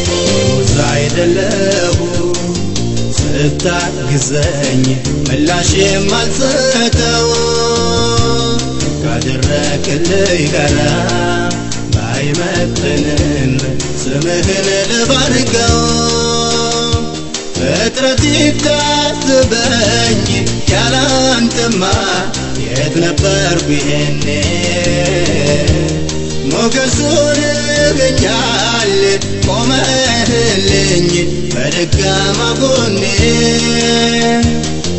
ሞዛ አይደለሁ ስታግዘኝ ምላሽ የማልሰጠው ካደረክልኝ ጋራ ባይመጥንም ስምህን ልባርገው ፍጥረት ይታስበኝ ያላንተማ የት ነበርኩ ይሄኔ? ሞገሱን እገኛል ቆመህልኝ በደካማ ጎኔ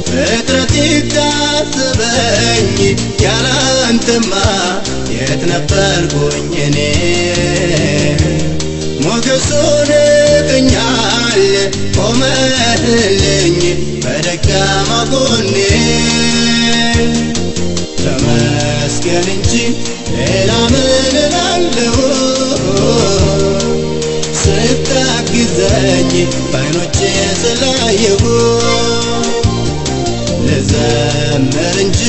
ፍጥረት ይታስበኝ ያላንተማ የት ነበርኩኝ እኔ ሞገሱን እገኛል ቆመህልኝ በደካማ ጎኔ ተመስገን እንጂ ሌላ ምን እላለሁ? ስታግዘኝ በዓይኖቼ ስላየሁ ልዘምር እንጂ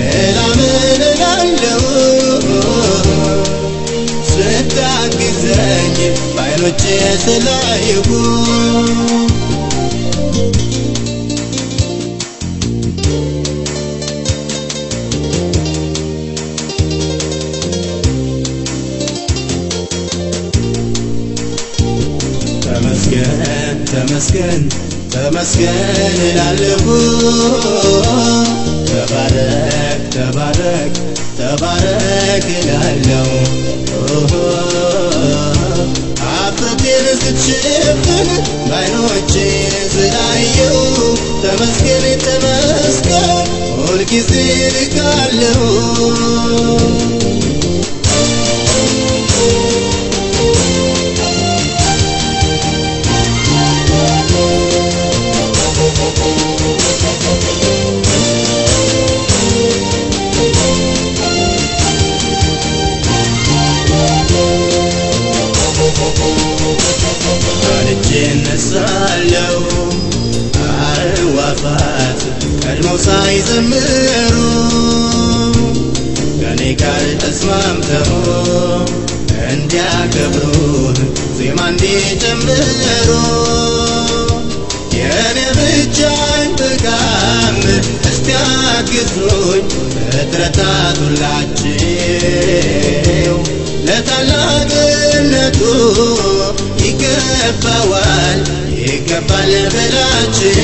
ሌላ ምን እላለሁ? ስታግዘኝ በዓይኖቼ ስላየሁ ተመስገን ተመስገን ተመስገን እላለሁ። ተባረክ ተባረክ ተባረክ እላለሁ። አፍረቴን ስትሸፍን በዓይኖቼ ስላየው ተመስገን ተመስገን ሁልጊዜ ልካለሁ ሳይዘምሩ ከኔ ጋር ተስማምተው እንዲያከብሩህ ዜማ እንዲጨምሩ የኔ ብቻ አይበቃም እስቲ አግዙኝ ፍጥረታት ሁላችሁ ለታላቅነቱ ይገባዋል ይገባል በላችሁ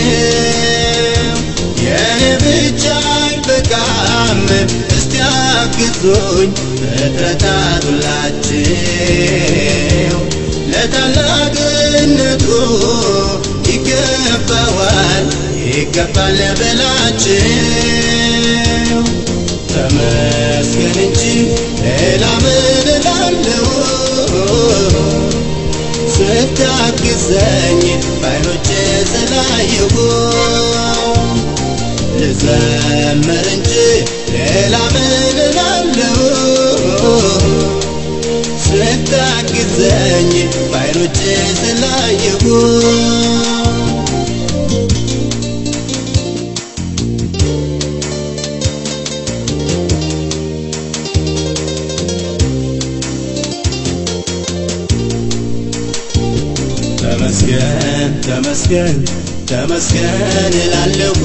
አይበቃም እስቲ አግዙኝ ፍጥረታት ሁላችሁ ለታላቅነቱ ይገባዋል ይገባል በላችሁ ተመስገን እንጂ ሌላ ምን እላለሁ? ስታግዘኝ በዓይኖቼ ስላየሁ። ልዘምር እንጂ ሌላ ምን እላለሁ ስታግዘኝ በዓይኖቼ ስላየሁ። ተመስገን ተመስገን ተመስገን እላለሁ።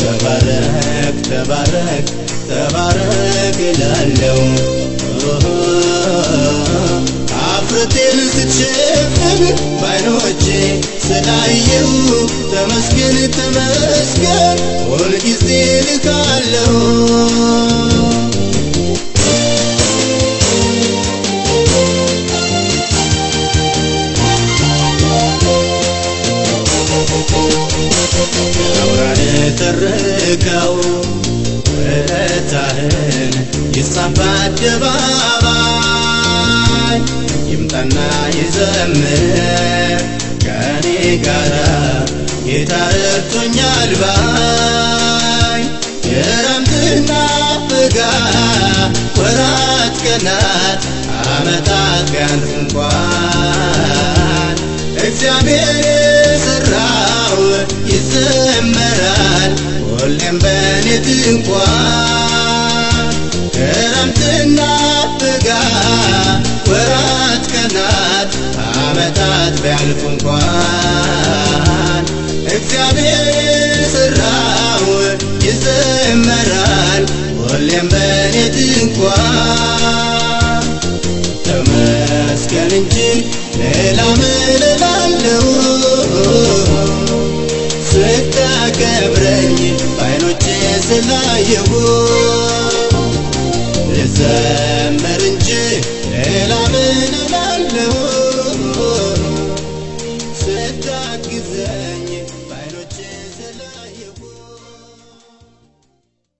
ተባረክ ተባረክ ተባረክ እላለሁ። አፍረቴን ስትሸፍን በዓይኖቼ ስላየው ተመስገን ተመስገን ሁልጊዜ ልካለሁ ውለታህን ይጻፍ አደባባይ ይምጣና ይዘምር ከኔ ጋራ ጌታ ረድቶኛል ባይ የረምትና ፍጋ ወራት ቀናት አመታት ቢያልፍ እንኳን እግዚአብሔር የሠራው ይዘመራል። ሁሌም በኔ ድንኳን ክረምትና ፍጋ ወራት ቀናት አመታት ቢያልፉ እንኳን እግዚአብሔር የሠራው ይዘመራል። ሁሌም በኔ ድንኳን ተመስገን እንጂ ሌላ ምን እላለሁ ስታከብረኝ በዓይኖቼ ስላየሁ ልዘምር